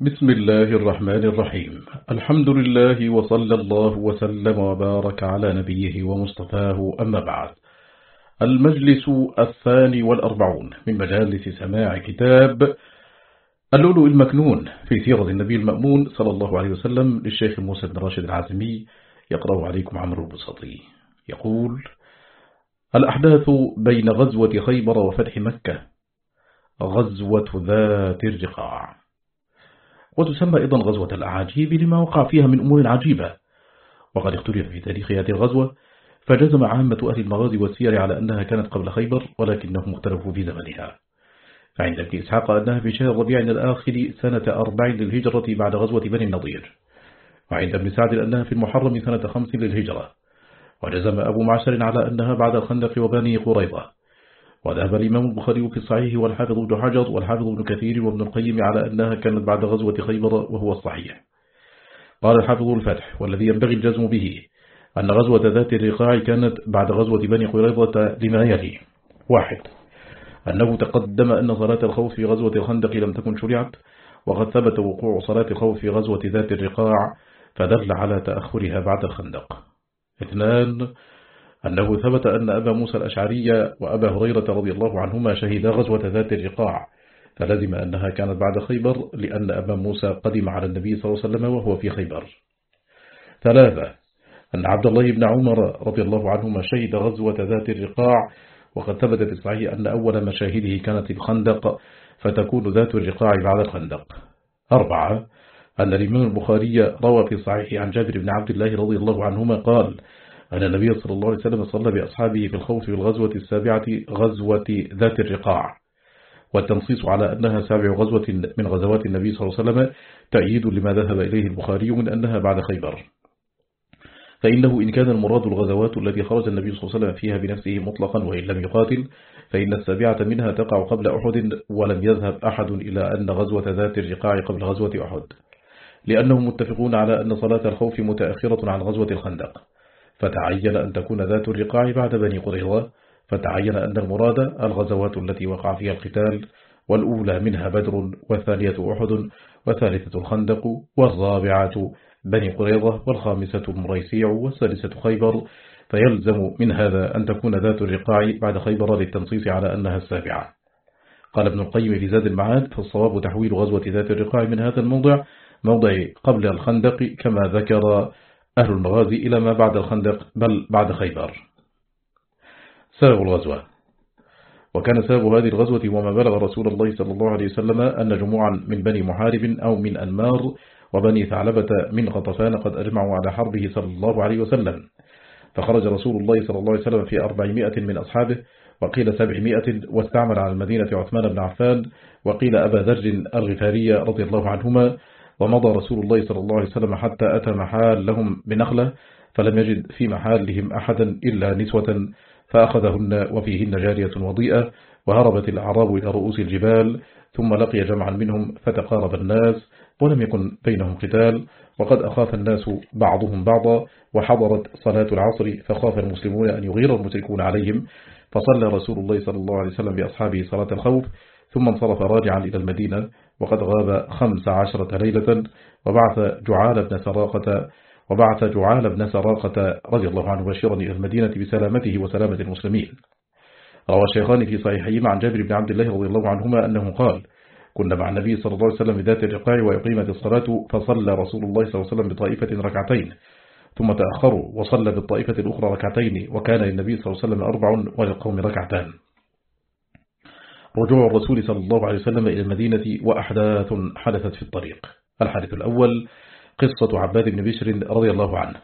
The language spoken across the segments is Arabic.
بسم الله الرحمن الرحيم. الحمد لله وصلى الله وسلم وبارك على نبيه ومصطفاه أما بعد. المجلس الثاني والأربعون من مجالس سماع كتاب اللؤلؤ المكنون في سيرة النبي المأمون صلى الله عليه وسلم للشيخ موسى بن راشد العازمي يقرأ عليكم عمرو البسطي يقول الأحداث بين غزوة خيبر وفتح مكة. غزوة ذات الرقاع وتسمى أيضا غزوة الأعاجيب لما وقع فيها من أمور عجيبة. وقد اختلف في تاريخ هذه الغزوة فجزم عامة أهل المغازي والسير على أنها كانت قبل خيبر ولكنهم اختلفوا في زمنها. فعند ابن إسحاق أنها في شهر ربيع الآخر سنة أربع للهجرة بعد غزوة بني النضير. وعند ابن سعد أنها في المحرم سنة خمس للهجرة. وجزم أبو معشر على أنها بعد الخندق وبني قريظة. وذهب الإمام البخاري في الصحيح والحافظ ابن حجر والحافظ ابن كثير وابن القيم على أنها كانت بعد غزوة خيبر وهو الصحيح. قال الحافظ الفتح والذي ينبغي الجزم به أن غزوة ذات الرقاع كانت بعد غزوة بني قريظة لما يلي واحد. أنه تقدم أن صلاة الخوف في غزوة الخندق لم تكن شرعت وقد ثبت وقوع صلاة الخوف في غزوة ذات الرقاع فدل على تأخرها بعد الخندق. اثنان. أنه ثبت أن أبا موسى الأشعري وأبا هريرة رضي الله عنهما شهدا غزوة ذات الرقاع. فلزم أنها كانت بعد خيبر لأن أبا موسى قدم على النبي صلى الله عليه وسلم وهو في خيبر. ثلاثة أن عبد الله بن عمر رضي الله عنهما شهد غزوة ذات الرقاع. وقد ثبت في الصحيح أن أول مشاهده كانت الخندق فتكون ذات الرقاع بعد الخندق. أربعة أن الإمام البخاري روى في صحيح عن جابر بن عبد الله رضي الله عنهما قال أن النبي صلى الله عليه وسلم صلى بأصحابه في الخوف في الغزوة السابعة غزوة ذات الرقاع. والتنصيص على أنها سابع غزوة من غزوات النبي صلى الله عليه وسلم تأييد لما ذهب إليه البخاري من أنها بعد خيبر. فإنه إن كان المراد الغزوات التي خرج النبي صلى الله عليه وسلم فيها بنفسه مطلقا وإن لم يقاتل فإن السابعة منها تقع قبل أحد ولم يذهب أحد إلى أن غزوة ذات الرقاع قبل غزوة أحد. لأنهم متفقون على أن صلاة الخوف متأخرة عن غزوة الخندق. فتعين أن تكون ذات الرقاع بعد بني قريظة فتعين أن المراد الغزوات التي وقع فيها القتال والأولى منها بدر والثانية أحد والثالثة الخندق والرابعة بني قريظة والخامسة المريسيع والسادسة خيبر. فيلزم من هذا أن تكون ذات الرقاع بعد خيبر للتنصيص على أنها السابعة. قال ابن القيم في زاد المعاد فالصواب تحويل غزوة ذات الرقاع من هذا الموضع موضع قبل الخندق كما ذكر أهل المغازي إلى ما بعد الخندق بل بعد خيبر. سبب الغزوة. وكان سبب هذه الغزوة وما بلغ رسول الله صلى الله عليه وسلم أن جموعا من بني محارب أو من أنمار وبني ثعلبة من غطفان قد أجمعوا على حربه صلى الله عليه وسلم. فخرج رسول الله صلى الله عليه وسلم في أربعمائة من أصحابه وقيل سبعمائة واستعمل على المدينة عثمان بن عفان وقيل أبا ذر الغفارية رضي الله عنهما ومضى رسول الله صلى الله عليه وسلم حتى أتى محال لهم بنخلة فلم يجد في محالهم أحدا إلا نسوة فأخذهن وفيهن جارية وضيئة وهربت الأعراب إلى رؤوس الجبال ثم لقي جمعا منهم فتقارب الناس ولم يكن بينهم قتال وقد أخاف الناس بعضهم بعضا وحضرت صلاة العصر فخاف المسلمون أن يغير المشركون عليهم فصلى رسول الله صلى الله عليه وسلم بأصحابه صلاة الخوف ثم انصرف راجعا إلى المدينة وقد غاب خمس عشرة ليلة وبعث جعال بن سراقة وبعث جعال بن سراقة رضي الله عنه بشيرا إلى المدينة بسلامته وسلامة المسلمين. روى الشيخان في صحيحهما عن جابر بن عبد الله رضي الله عنهما أنه قال كنا مع النبي صلى الله عليه وسلم بذات الرقاع ويقيمة الصلاة فصلى رسول الله صلى الله عليه وسلم بطائفة ركعتين ثم تأخروا وصلى بالطائفة الأخرى ركعتين وكان للنبي صلى الله عليه وسلم أربع وللقوم ركعتان. رجوع الرسول صلى الله عليه وسلم إلى المدينة وأحداث حدثت في الطريق. الحادث الأول قصة عباد بن بشر رضي الله عنه.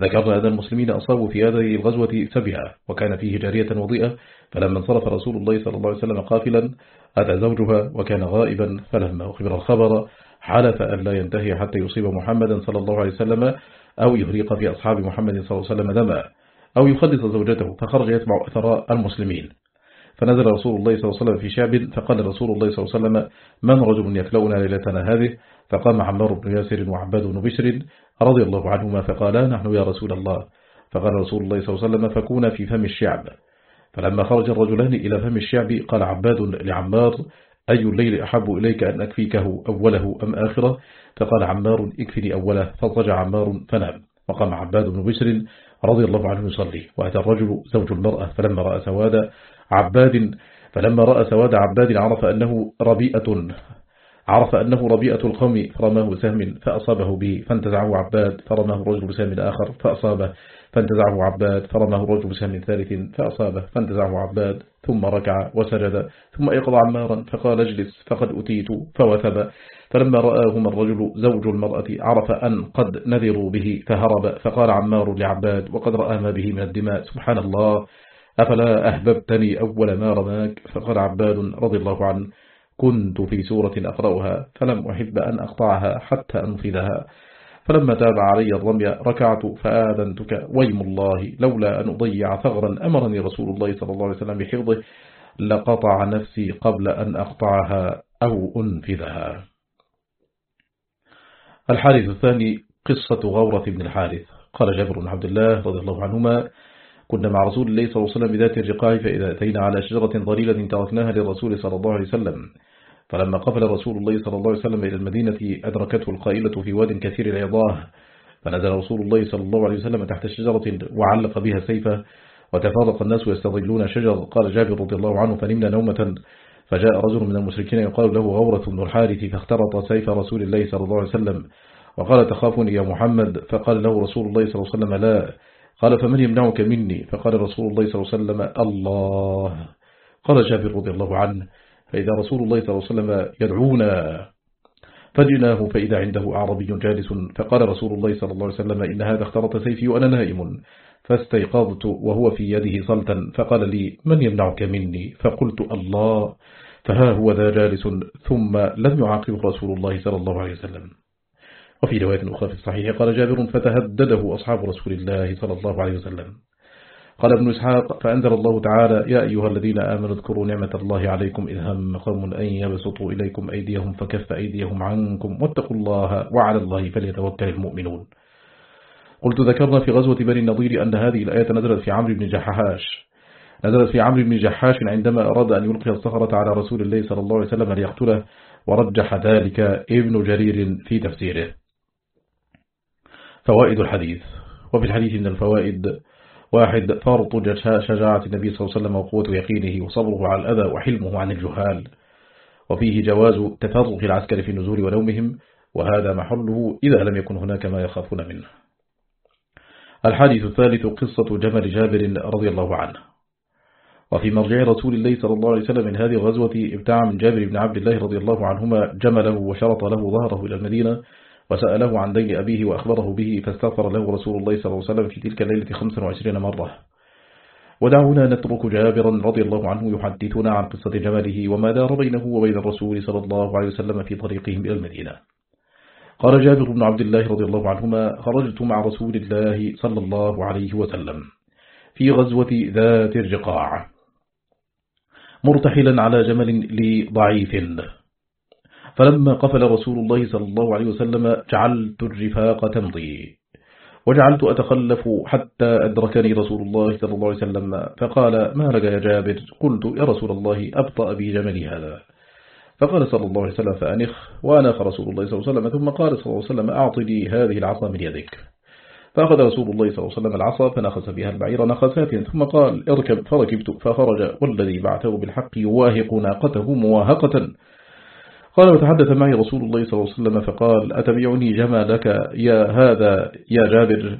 ذكرنا أن المسلمين أصابوا في هذه الغزوة سبعة وكان فيه جارية وضيئة فلما انصرف رسول الله صلى الله عليه وسلم قافلا أتى زوجها وكان غائبا فلما أخبر الخبر حلف أن لا ينتهي حتى يصيب محمدا صلى الله عليه وسلم أو يهريق في أصحاب محمد صلى الله عليه وسلم دما أو يخلص زوجته فخرج يتبع أثراء المسلمين. فنزل رسول الله صلى الله عليه وسلم في شعب فقال رسول الله صلى الله عليه وسلم من رجل يكلؤنا ليلتنا هذه؟ فقام عمار بن ياسر وعباد بن بشر رضي الله عنهما فقالا نحن يا رسول الله. فقال رسول الله صلى الله عليه وسلم فكون في فم الشعب. فلما خرج الرجلان إلى فم الشعب قال عباد لعمار أي الليل أحب إليك أن أكفيكه أوله أم آخره؟ فقال عمار اكفني أوله. فضجع عمار فنام. وقام عباد بن بشر رضي الله عنه يصلي. وأتى الرجل زوج المرأة فلما رأى سواد عباد فلما رأى سواد عباد عرف أنه ربيئة. عرف أنه ربيئة القوم فرماه سهم فأصابه به فانتزعه عباد فرماه رجل بسهم آخر فأصابه فانتزعه عباد فرماه الرجل بسهم ثالث فأصابه فانتزعه عباد ثم ركع وسجد ثم اقضى عمارا فقال اجلس فقد أتيت فوثب. فلما رآهما الرجل زوج المرأة عرف أن قد نذروا به فهرب فقال عمار لعباد وقد رأى ما به من الدماء سبحان الله. أفلا أهببتني أول ما رماك؟ فقال عباد رضي الله عنه كنت في سورة أقرأها فلم أحب أن أقطعها حتى أنفذها. فلما تاب علي الرمي ركعت فآذنتك. ويم الله لولا أن أضيع ثغرا أمرني رسول الله صلى الله عليه وسلم بحفظه لقطع نفسي قبل أن أقطعها أو أنفذها. الحارث الثاني قصة غورة بن الحارث. قال جابر بن عبد الله رضي الله عنهما كنا مع رسول الله صلى الله عليه وسلم بذات الرقاع فإذا أتينا على شجرة ضليلة تركناها للرسول صلى الله عليه وسلم. فلما قفل رسول الله صلى الله عليه وسلم إلى المدينة أدركته القائلة في واد كثير العظاه فنزل رسول الله صلى الله عليه وسلم تحت الشجرة وعلق بها سيفه وتفارق الناس يستظلون شجر. قال جابر رضي الله عنه فنمنا نومة فجاء رجل من المشركين يقال له غورة بن الحارث فاخترط سيف رسول الله صلى الله عليه وسلم. وقال تخافني يا محمد فقال له رسول الله صلى الله عليه وسلم لا قال فمن يمنعك مني؟ فقال رسول الله صلى الله عليه وسلم الله. قال جابر رضي الله عنه فإذا رسول الله صلى الله عليه وسلم يدعونا فجناه فإذا عنده أعربي جالس. فقال رسول الله صلى الله عليه وسلم إن هذا اخترط سيفي وأنا نائم. فاستيقظت وهو في يده صلتا فقال لي من يمنعك مني? فقلت الله. فها هو ذا جالس ثم لم يعاقبه رسول الله صلى الله عليه وسلم. وفي رواية أخرى في الصحيح قال جابر فتهدده أصحاب رسول الله صلى الله عليه وسلم. قال ابن إسحاق فأنزل الله تعالى يا أيها الذين آمنوا اذكروا نعمة الله عليكم إذ هم قوم أن يبسطوا إليكم أيديهم فكف أيديهم عنكم واتقوا الله وعلى الله فليتوكل المؤمنون. قلت ذكرنا في غزوة بني النضير أن هذه الآية نزلت في عمرو بن جحاش. نزلت في عمرو بن جحاش عندما أراد أن يلقي الصخرة على رسول الله صلى الله عليه وسلم ليقتله ورجح ذلك ابن جرير في تفسيره. فوائد الحديث. وفي الحديث من الفوائد واحد فرط شجاعة النبي صلى الله عليه وسلم وقوة يقينه وصبره على الأذى وحلمه عن الجهال. وفيه جواز تفرق العسكر في النزول ونومهم وهذا محله إذا لم يكن هناك ما يخافون منه. الحديث الثالث قصة جمل جابر رضي الله عنه. وفي مرجع رسول الله صلى الله عليه وسلم من هذه الغزوة ابتاع من جابر بن عبد الله رضي الله عنهما جمله وشرط له ظهره إلى المدينة وسأله عن دين أبيه وأخبره به فاستغفر له رسول الله صلى الله عليه وسلم في تلك الليلة 25 مرة. ودعونا نترك جابرا رضي الله عنه يحدثنا عن قصة جماله وما دار بينه وبين الرسول صلى الله عليه وسلم في طريقهم إلى المدينة. قال جابر بن عبد الله رضي الله عنهما خرجت مع رسول الله صلى الله عليه وسلم في غزوة ذات الرقاع مرتحلا على جمل لضعيف. فلما قفل رسول الله صلى الله عليه وسلم جعلت الرفاق تمضي. وجعلت أتخلف حتى أدركني رسول الله صلى الله عليه وسلم. فقال ما لك يا جابر؟ قلت يا رسول الله أبطأ بي جملي هذا. فقال صلى الله عليه وسلم فأنخ. وأنخ رسول الله صلى الله عليه وسلم. ثم قال صلى الله عليه وسلم أعطني هذه العصا من يدك. فأخذ رسول الله صلى الله عليه وسلم العصا فنخس بها البعير نخسات ثم قال اركب. فركبت فخرج والذي بعثه بالحق يواهق ناقته مواهقة. قال وتحدث معي رسول الله صلى الله عليه وسلم فقال أتبعني جمالك يا هذا يا جابر؟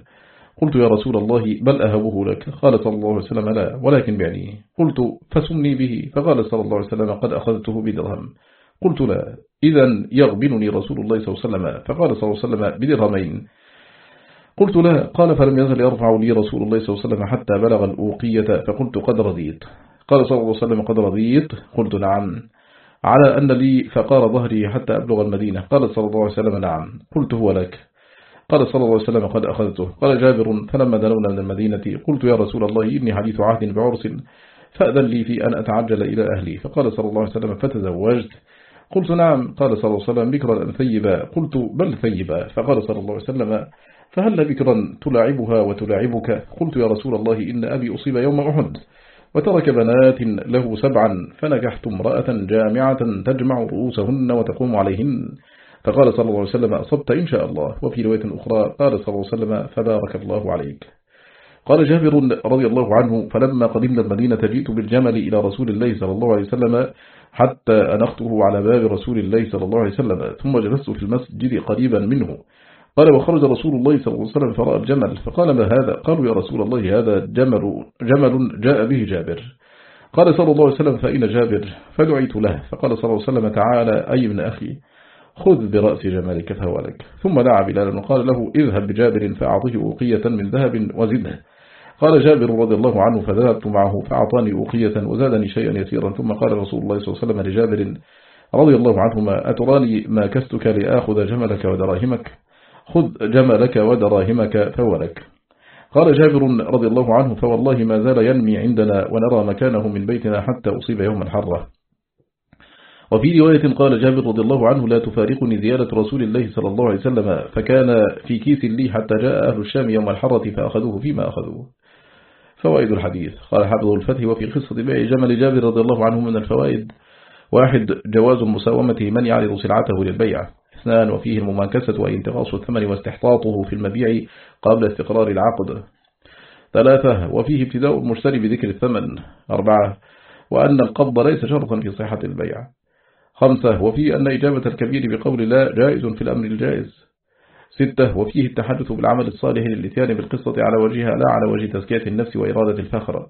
قلت يا رسول الله بل أهبه لك؟ قال صلى الله عليه وسلم لا ولكن بعني قلت فسمني به. فقال صلى الله عليه وسلم قد أخذته بدرهم. قلت لا. إذا يغبنني رسول الله صلى الله عليه وسلم. فقال صلى الله عليه وسلم بدرهمين. قلت لا. قال فلم يزل يرفع لي رسول الله صلى الله عليه وسلم حتى بلغ الأوقية فقلت قد رضيت. قال صلى الله عليه وسلم قد رضيت؟ قلت نعم. على أن لي فقار ظهري حتى أبلغ المدينة. قال صلى الله عليه وسلم نعم. قلت هو لك. قال صلى الله عليه وسلم قد أخذته. قال جابر فلما دنونا من المدينة قلت يا رسول الله إني حديث عهد بعرس فأذن لي في أن أتعجل إلى أهلي. فقال صلى الله عليه وسلم فتزوجت. قلت نعم. قال صلى الله عليه وسلم بكرا ثيبا. قلت بل ثيبا. فقال صلى الله عليه وسلم فهل بكرا تلاعبها وتلاعبك قلت يا رسول الله إن أبي أصيب يوم أحد. وترك بنات له سبعا فنجحت امرأة جامعة تجمع رؤوسهن وتقوم عليهن. فقال صلى الله عليه وسلم أصبت إن شاء الله. وفي رواية أخرى قال صلى الله عليه وسلم فبارك الله عليك. قال جابر رضي الله عنه فلما قدمنا المدينة جئت بالجمل إلى رسول الله صلى الله عليه وسلم حتى أنخته على باب رسول الله صلى الله عليه وسلم ثم جلست في المسجد قريبا منه. قال وخرج رسول الله صلى الله عليه وسلم فرأى الجمل فقال ما هذا؟ قالوا يا رسول الله هذا جمل, جمل جاء به جابر. قال صلى الله عليه وسلم فإن جابر؟ فدعيت له. فقال صلى الله عليه وسلم تعالى أي ابن أخي خذ برأس جمالك فهوالك ثم دعا بلالا وقال له اذهب بجابر فأعطيه أوقية من ذهب وزده. قال جابر رضي الله عنه فذهبت معه فأعطاني أوقية وزادني شيئا يسيرا. ثم قال رسول الله صلى الله عليه وسلم لجابر رضي الله عنهما أتراني ما كستك لآخذ جملك ودراهمك؟ خذ جملك ودراهمك فولك قال جابر رضي الله عنه فوالله ما زال ينمي عندنا ونرى مكانه من بيتنا حتى أصيب يوم الحرة وفي رواية قال جابر رضي الله عنه لا تفارقني زيارة رسول الله صلى الله عليه وسلم فكان في كيس لي حتى جاء أهل الشام يوم الحرة فأخذوه فيما أخذوه. فوائد الحديث. قال حافظ الفتح وفي قصة بيع جمل جابر رضي الله عنه من الفوائد واحد جواز مساومة من يعرض سلعته للبيع. اثنان وفيه المماكسة وانتقاص الثمن واستحطاطه في المبيع قبل استقرار العقد. ثلاثة وفيه ابتداء المشتري بذكر الثمن. أربعة وأن القبض ليس شرطا في صحة البيع. خمسة وفيه أن إجابة الكبير بقول لا جائز في الأمر الجائز. ستة وفيه التحدث بالعمل الصالح للإتيان بالقصة على وجهها لا على وجه تزكية النفس وإرادة الفخر.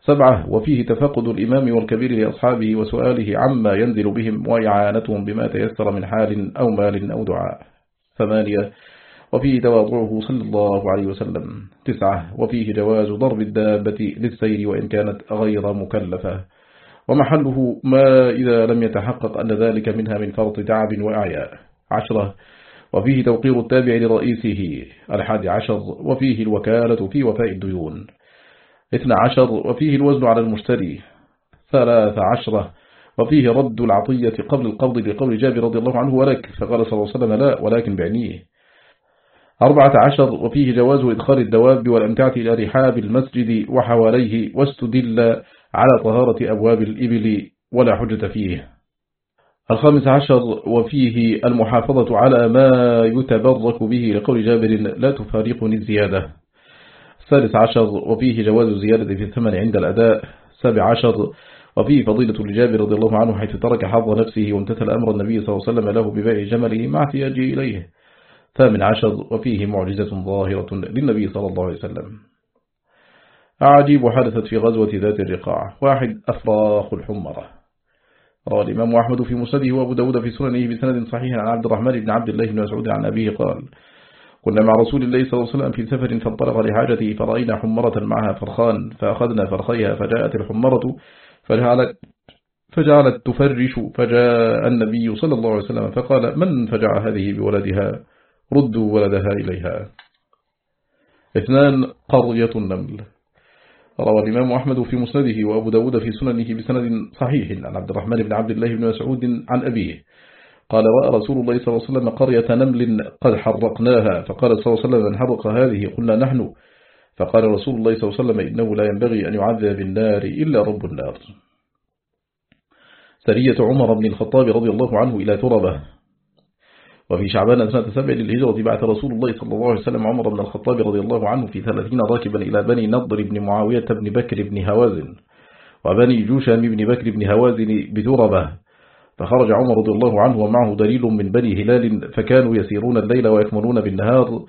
سبعة وفيه تفقد الإمام والكبير لأصحابه وسؤاله عما ينزل بهم وإعانتهم بما تيسر من حال أو مال أو دعاء. ثمانية وفيه تواضعه صلى الله عليه وسلم. تسعة وفيه جواز ضرب الدابة للسير وإن كانت غير مكلفة. ومحله ما إذا لم يتحقق أن ذلك منها من فرط تعب وأعياء. عشرة وفيه توقير التابع لرئيسه الحادي عشر وفيه الوكالة في وفاء الديون. اثنى عشر وفيه الوزن على المشتري ثلاث عشرة وفيه رد العطية قبل القبض بقول جابر رضي الله عنه ولك فقال صلى الله عليه وسلم لا ولكن بعنيه. أربعة عشر وفيه جواز إدخال الدواب والأمتعة إلى رحاب المسجد وحواليه واستدل على طهارة أبواب الإبل ولا حجة فيه. الخامس عشر وفيه المحافظة على ما يتبرك به لقول جابر لا تفارقني الزيادة. الثالث عشر وفيه جواز الزيادة في الثمن عند الأداء. السابع عشر وفيه فضيلة لجابر رضي الله عنه حيث ترك حظ نفسه وامتثل أمر النبي صلى الله عليه وسلم له ببيع جمله مع احتياجه إليه. ثامن عشر وفيه معجزة ظاهرة للنبي صلى الله عليه وسلم. أعجيب حدثت في غزوة ذات الرقاع. واحد أفراخ الحمرة. روى الإمام أحمد في مسنده وأبو داود في سننه بسند صحيح عن عبد الرحمن بن عبد الله بن مسعود عن أبيه قال كنا مع رسول الله صلى الله عليه وسلم في سفر فانطلق لحاجته فرأينا حمرة معها فرخان فأخذنا فرخيها فجاءت الحمرة فجعلت فجعلت تفرش فجاء النبي صلى الله عليه وسلم فقال من فجع هذه بولدها؟ ردوا ولدها إليها. اثنان قرية النمل. روى الإمام أحمد في مسنده وأبو داود في سننه بسند صحيح. عن عبد الرحمن بن عبد الله بن مسعود عن أبيه. قال رأى رسول الله صلى الله عليه وسلم قرية نمل قد حرقناها. فقال صلى الله عليه وسلم من حرق هذه. قلنا نحن. فقال رسول الله صلى الله عليه وسلم إنه لا ينبغي أن يعذب بالنار إلا رب النار. سرية عمر بن الخطاب رضي الله عنه إلى تربة وفي شعبان سنة سبع للهجرة بعث رسول الله صلى الله عليه وسلم عمر بن الخطاب رضي الله عنه في ثلاثين راكبا إلى بني نضر بن معاوية بن بكر بن هوازن. وبني جوشم بن بكر بن هوازن بتربة فخرج عمر رضي الله عنه ومعه دليل من بني هلال فكانوا يسيرون الليل ويكملون بالنهار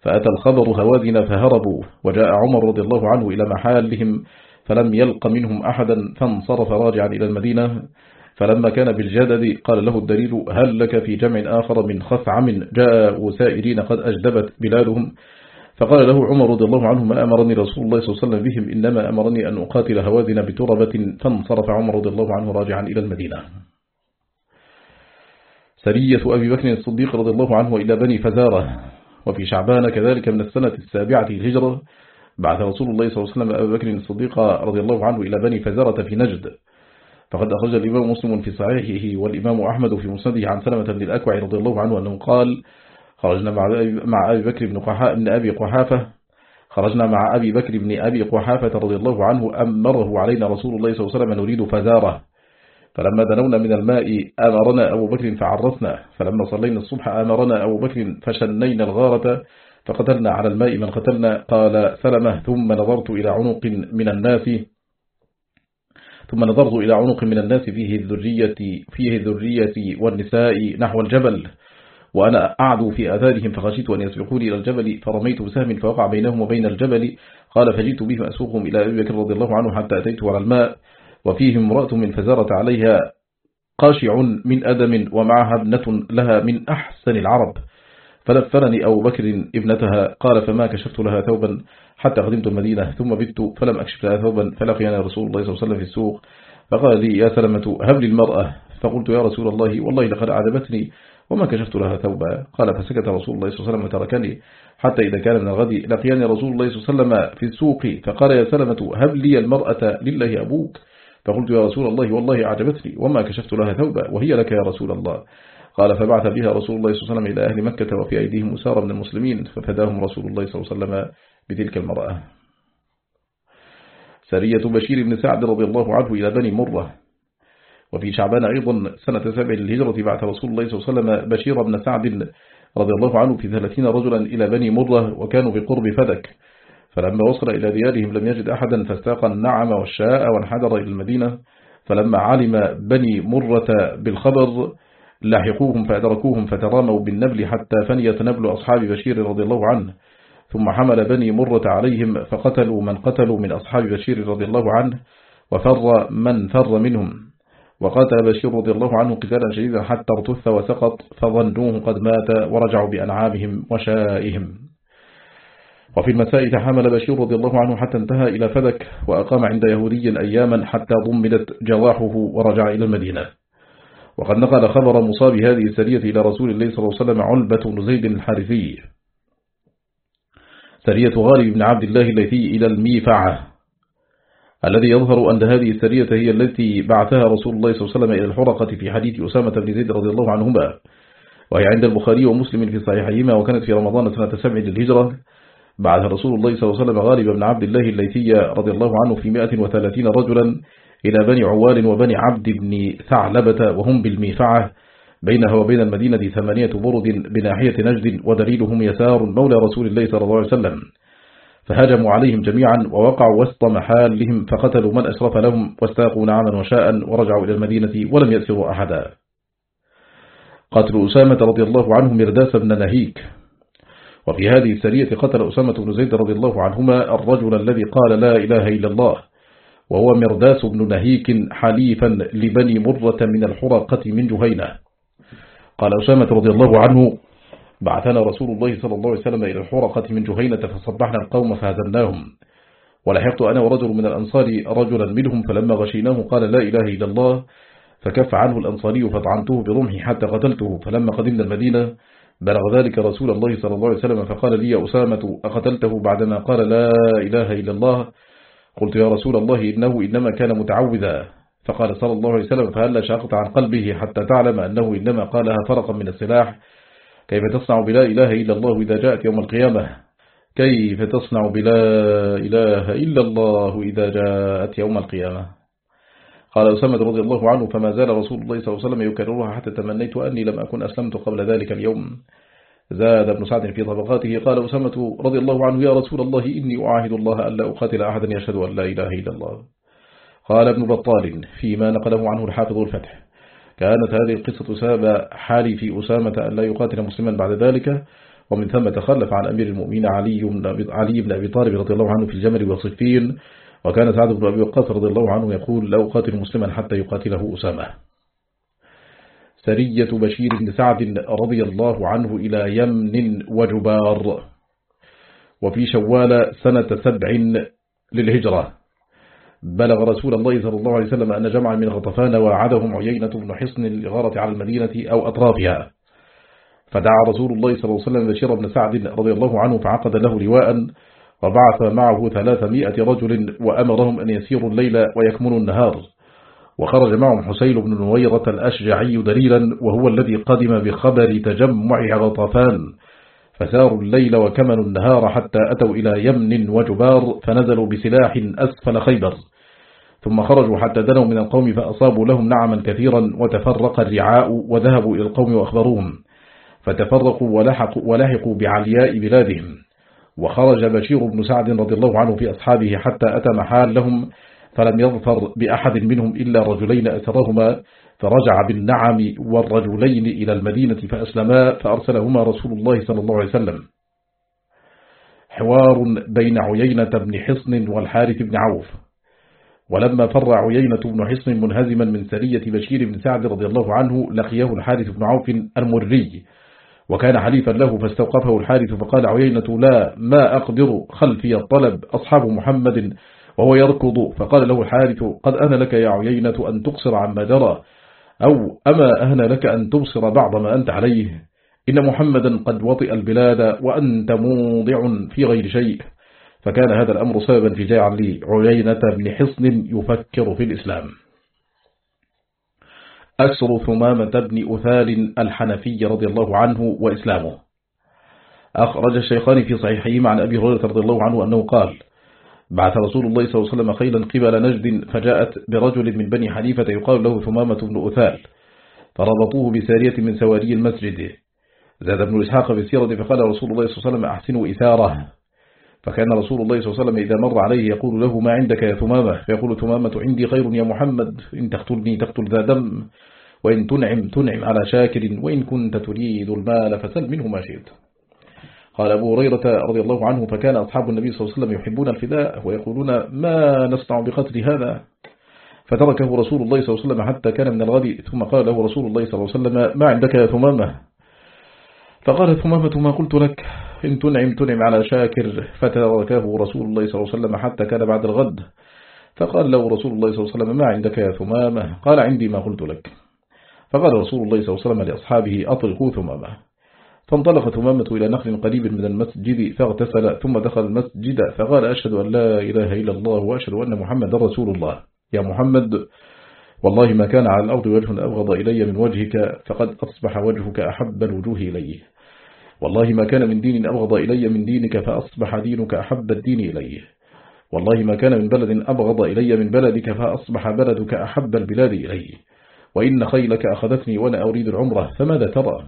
فأتى الخبر هوازن فهربوا وجاء عمر رضي الله عنه إلى محالهم فلم يلق منهم أحدا فانصرف راجعا إلى المدينة فلما كان بالجدد قال له الدليل هل لك في جمع آخر من خثعم جاء سائرين قد أجدبت بلادهم؟ فقال له عمر رضي الله عنه ما أمرني رسول الله صلى الله عليه وسلم بهم إنما أمرني أن أقاتل هوازن بتربة. فانصرف عمر رضي الله عنه راجعا إلى المدينة. سرية أبي بكر الصديق رضي الله عنه إلى بني فزارة وفي شعبان كذلك من السنة السابعة الهجرة بعث رسول الله صلى الله عليه وسلم أبي بكر الصديق رضي الله عنه إلى بني فزارة في نجد. فقد أخرج الإمام مسلم في صحيحه والإمام أحمد في مسنده عن سلمة بن الأكوع رضي الله عنه أنه قال خرجنا مع أبي بكر بن, قحاء بن أبي قحافة خرجنا مع أبي بكر بن أبي قحافة رضي الله عنه أمره علينا رسول الله صلى الله عليه وسلم نريد فزارة. فلما دنونا من الماء أمرنا أبو بكر فعرفنا فلما صلينا الصبح أمرنا أبو بكر فشنينا الغارة فقتلنا على الماء من قتلنا. قال سلمة ثم نظرت إلى عنق من الناس ثم نظرت إلى عنق من الناس فيه الذرية, فيه الذرية والنساء نحو الجبل وأنا أعدو في آثارهم فخشيت أن يسبقوني إلى الجبل فرميت بسهم فوقع بينهم وبين الجبل. قال فجئت به فأسوقهم إلى أبي بكر رضي الله عنه حتى أتيت على الماء. وفيهم امرأة من فزارة عليها قاشع من أدم ومعها ابنة لها من أحسن العرب. فلفرني أبو بكر ابنتها قال فما كشفت لها ثوبا حتى قدمت المدينة ثم بت فلم أكشف لها ثوبا فلقينا رسول الله صلى الله عليه وسلم في السوق. فقال لي يا سلمة هب لي المرأة. فقلت يا رسول الله والله لقد أعذبتني وما كشفت لها ثوبا. قال فسكت رسول الله صلى الله عليه وسلم وتركني حتى إذا كان من الغد. لقياني رسول الله صلى الله عليه وسلم في السوق فقال يا سلمة هب لي المرأة لله أبوك. فقلت يا رسول الله والله أعجبتني وما كشفت لها ثوبا وهي لك يا رسول الله. قال فبعث بها رسول الله صلى الله عليه وسلم إلى أهل مكة وفي أيديهم أسارة من المسلمين ففداهم رسول الله صلى الله عليه وسلم بتلك المرأة. سرية بشير بن سعد رضي الله عنه إلى بني مرة. وفي شعبان أيضا سنة سبع للهجرة بعث رسول الله صلى الله عليه وسلم بشير بن سعد رضي الله عنه في ثلاثين رجلا إلى بني مرة وكانوا بقرب فدك. فلما وصل إلى ديارهم لم يجد أحدا فاستاق النعم والشاء وانحدر إلى المدينة. فلما علم بني مرة بالخبر لاحقوهم فأدركوهم فتراموا بالنبل حتى فنيت نبل أصحاب بشير رضي الله عنه. ثم حمل بني مرة عليهم فقتلوا من قتلوا من أصحاب بشير رضي الله عنه وفر من فر منهم. وقاتل بشير رضي الله عنه قتالا شديدا حتى ارتث وسقط فظنوه قد مات ورجعوا بأنعامهم وشائهم. وفي المساء تحمل بشير رضي الله عنه حتى انتهى إلى فدك وأقام عند يهودي أياما حتى ضمدت جواحه ورجع إلى المدينة. وقد نقل خبر مصاب هذه السرية إلى رسول الله صلى الله عليه وسلم علبة بن زيد الحارثي. سرية غالب بن عبد الله التي إلى الميفعة. الذي يظهر أن هذه السرية هي التي بعثها رسول الله صلى الله عليه وسلم إلى الحرقة في حديث أسامة بن زيد رضي الله عنهما. وهي عند البخاري ومسلم في صحيحيهما وكانت في رمضان سنة سبع للهجرة. بعث رسول الله صلى الله عليه وسلم غالب بن عبد الله الليثي رضي الله عنه في 130 رجلا إلى بني عوال وبني عبد بن ثعلبة وهم بالميفعة. بينها وبين المدينة ثمانية برد بناحية نجد ودليلهم يسار مولى رسول الله صلى الله عليه وسلم. فهجموا عليهم جميعا ووقعوا وسط محالهم فقتلوا من أشرف لهم واستاقوا نعما وشاء ورجعوا إلى المدينة ولم يأسروا أحدا. قتل أسامة رضي الله عنه مرداس بن نهيك. وفي هذه السرية قتل أسامة بن زيد رضي الله عنهما الرجل الذي قال لا إله إلا الله وهو مرداس بن نهيك حليفا لبني مرة من الحرقة من جهينة. قال أسامة رضي الله عنه بعثنا رسول الله صلى الله عليه وسلم إلى الحرقة من جهينة فصبحنا القوم فهزمناهم ولحقت أنا ورجل من الأنصار رجلا منهم فلما غشيناه قال لا إله إلا الله فكف عنه الأنصاري فطعنته برمحي حتى قتلته. فلما قدمنا المدينة بلغ ذلك رسول الله صلى الله عليه وسلم فقال لي أسامة أقتلته بعدما قال لا إله إلا الله؟ قلت يا رسول الله إنه إنما كان متعوذا. فقال صلى الله عليه وسلم فهل شاقت عن قلبه حتى تعلم أنه إنما قالها فرقا من السلاح؟ كيف تصنع بلا إله إلا الله إذا جاءت يوم القيامة؟ كيف تصنع بلا إله إلا الله إذا جاءت يوم القيامة؟ قال أسامة رضي الله عنه فما زال رسول الله صلى الله عليه وسلم يكررها حتى تمنيت أني لم أكن أسلمت قبل ذلك اليوم. زاد ابن سعد في طبقاته قال أسامة رضي الله عنه يا رسول الله إني أعاهد الله ألا أقاتل أحدا يشهد أن لا إله إلا الله. قال ابن بطال فيما نقله عنه الحافظ الفتح كانت هذه القصة سبب حالي في أسامة أن لا يقاتل مسلما بعد ذلك ومن ثم تخلف عن أمير المؤمنين علي بن علي بن أبي طالب رضي الله عنه في الجمل والصفين وكان سعد بن أبي وقاص رضي الله عنه يقول لا أقاتل مسلما حتى يقاتله أسامة. سرية بشير بن سعد رضي الله عنه إلى يمن وجبار وفي شوال سنة سبع للهجرة. بلغ رسول الله صلى الله عليه وسلم أن جمعا من غطفان وعدهم عيينة بن حصن الإغارة على المدينة أو أطرافها. فدعا رسول الله صلى الله عليه وسلم بشير بن سعد رضي الله عنه فعقد له لواء وبعث معه ثلاثمائة رجل وأمرهم أن يسيروا الليل ويكمنوا النهار. وخرج معهم حسين بن نويرة الأشجعي دليلا وهو الذي قدم بخبر تجمع غطفان فساروا الليل وكمنوا النهار حتى أتوا إلى يمن وجبار فنزلوا بسلاح أسفل خيبر. ثم خرجوا حتى دنوا من القوم فأصابوا لهم نعما كثيرا وتفرق الرعاء وذهبوا إلى القوم وأخبروهم. فتفرقوا ولحقوا, ولحقوا بعلياء بلادهم. وخرج بشير بن سعد رضي الله عنه في أصحابه حتى أتى محال لهم فلم يظفر بأحد منهم إلا رجلين أثرهما فرجع بالنعم والرجلين إلى المدينة فأسلما فأرسلهما رسول الله صلى الله عليه وسلم. حوار بين عيينة بن حصن والحارث بن عوف. ولما فر عيينة بن حصن منهزما من سرية بشير بن سعد رضي الله عنه لقيه الحارث بن عوف المري. وكان حليفا له فاستوقفه الحارث فقال عيينة لا ما أقدر خلفي الطلب أصحاب محمد وهو يركض. فقال له الحارث قد أنا لك يا عيينة أن تقصر عما جرى أو أما أهنا لك أن تبصر بعض ما أنت عليه؟ إن محمدا قد وطئ البلاد وأنت موضع في غير شيء. فكان هذا الأمر سببا في جعل عيينة بن حصن يفكر في الإسلام. أسر ثمامة بن أثال الحنفي رضي الله عنه وإسلامه. أخرج الشيخان في صحيحهما عن أبي هريرة رضي الله عنه أنه قال بعث رسول الله صلى الله عليه وسلم خيلا قبل نجد فجاءت برجل من بني حنيفة يقال له ثمامة بن أثال فربطوه بسارية من سواري المسجد. زاد ابن إسحاق في السيرة فقال رسول الله صلى الله عليه وسلم أحسنوا إثاره. فكان رسول الله صلى الله عليه وسلم إذا مر عليه يقول له ما عندك يا ثمامة؟ فيقول ثمامة عندي خير يا محمد إن تقتلني تقتل ذا دم وإن تنعم تنعم على شاكر وإن كنت تريد المال فسل منه ما شئت. قال أبو هريرة رضي الله عنه فكان أصحاب النبي صلى الله عليه وسلم يحبون الفداء ويقولون ما نصنع بقتل هذا؟ فتركه رسول الله صلى الله عليه وسلم حتى كان من الغد ثم قال له رسول الله صلى الله عليه وسلم ما عندك يا ثمامة؟ فقال ثمامة ما قلت لك؟ إن تنعم تنعم على شاكر فتركه رسول الله صلى الله عليه وسلم حتى كان بعد الغد. فقال له رسول الله صلى الله عليه وسلم ما عندك يا ثمامة؟ قال عندي ما قلت لك. فقال رسول الله صلى الله عليه وسلم لأصحابه أطلقوا ثمامة. فانطلق ثمامة إلى نخل قريب من المسجد فاغتسل ثم دخل المسجد فقال أشهد أن لا إله إلا الله وأشهد أن محمد رسول الله. يا محمد والله ما كان على الأرض وجه أبغض إلي من وجهك فقد أصبح وجهك أحب الوجوه إليه والله ما كان من دين أبغض إلي من دينك فأصبح دينك أحب الدين إليه. والله ما كان من بلد أبغض إلي من بلدك فأصبح بلدك أحب البلاد إليه. وإن خيلك أخذتني وأنا أريد العمرة فماذا ترى؟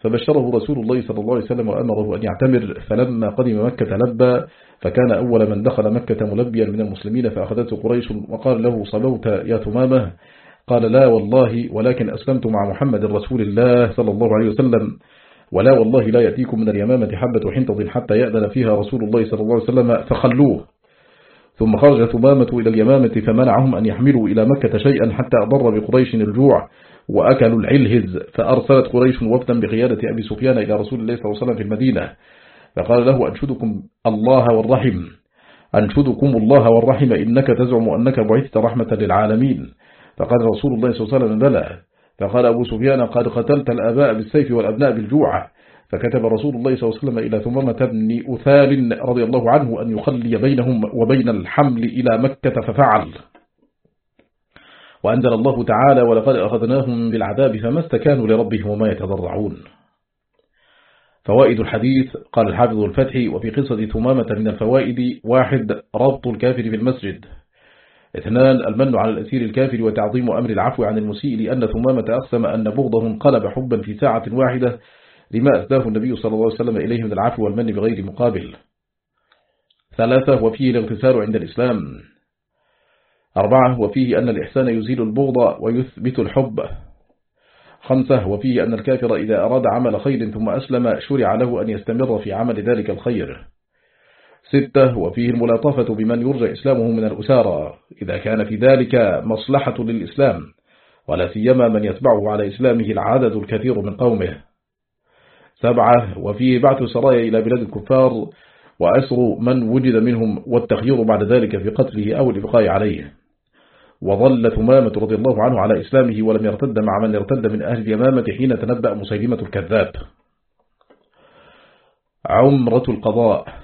فبشره رسول الله صلى الله عليه وسلم وأمره أن يعتمر. فلما قدم مكة لبى فكان أول من دخل مكة ملبيا من المسلمين فأخذته قريش وقال له صلوت يا ثمامة. قال لا والله ولكن أسلمت مع محمد رسول الله صلى الله عليه وسلم. ولا والله لا يأتيكم من اليمامة حبة حنطة حتى يأذن فيها رسول الله صلى الله عليه وسلم فخلوه. ثم خرج ثمامة إلى اليمامة فمنعهم أن يحملوا إلى مكة شيئا حتى أضر بقريش الجوع وأكلوا العلهز. فأرسلت قريش وفدا بقيادة أبي سفيان إلى رسول الله صلى الله عليه وسلم في المدينة. فقال له أنشدكم الله والرحم أنشدكم الله والرحم إنك تزعم أنك بعثت رحمة للعالمين. فقال رسول الله صلى الله عليه وسلم بلى. فقال أبو سفيان قد قتلت الآباء بالسيف والأبناء بالجوع. فكتب رسول الله صلى الله عليه وسلم إلى ثمامة بن أثال رضي الله عنه أن يخلي بينهم وبين الحمل إلى مكة ففعل. وأنزل الله تعالى ولقد أخذناهم بالعذاب فما استكانوا لربهم وما يتضرعون. فوائد الحديث قال الحافظ الفتح وفي قصة ثمامة من الفوائد واحد ربط الكافر في المسجد. اثنان المن على الأسير الكافر وتعظيم أمر العفو عن المسيء لأن ثمامة أقسم أن بغضه انقلب حبا في ساعة واحدة لما أسداه النبي صلى الله عليه وسلم إليه من العفو والمن بغير مقابل. ثلاثة وفيه الاغتسال عند الإسلام. أربعة وفيه أن الإحسان يزيل البغض ويثبت الحب. خمسة وفيه أن الكافر إذا أراد عمل خير ثم أسلم شرع له أن يستمر في عمل ذلك الخير. ستة وفيه الملاطفة بمن يرجى إسلامه من الأسارة إذا كان في ذلك مصلحة للإسلام ولا سيما من يتبعه على إسلامه العدد الكثير من قومه. سبعة وفيه بعث سرايا إلى بلاد الكفار وأسر من وجد منهم والتخيير بعد ذلك في قتله أو الإبقاء عليه. وظل ثمامة رضي الله عنه على إسلامه ولم يرتد مع من ارتد من أهل اليمامة حين تنبأ مسيلمة الكذاب. عمرة القضاء.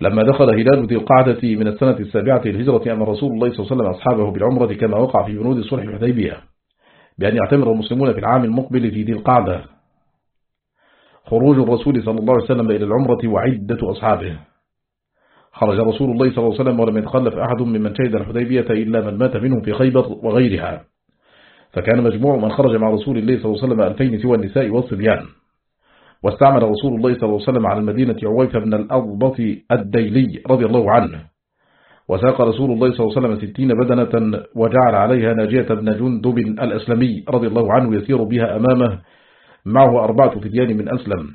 لما دخل هلال ذي القعدة من السنة السابعة الهجرة أمر رسول الله صلى الله عليه وسلم أصحابه بالعمرة كما وقع في بنود صلح الحديبية بأن يعتمر المسلمون في العام المقبل في ذي القعدة. خروج الرسول صلى الله عليه وسلم إلى العمرة وعدة أصحابه. خرج رسول الله صلى الله عليه وسلم ولم يتخلف أحد ممن شهد الحديبية إلا من مات منهم في خيبر وغيرها. فكان مجموع من خرج مع رسول الله صلى الله عليه وسلم ألفين سوى النساء والصبيان. واستعمل رسول الله صلى الله عليه وسلم على المدينة عويف بن الأضبط الديلي رضي الله عنه. وساق رسول الله صلى الله عليه وسلم ستين بدنة وجعل عليها ناجية بن جندب الأسلمي رضي الله عنه يسير بها أمامه. معه أربعة فتيان من أسلم.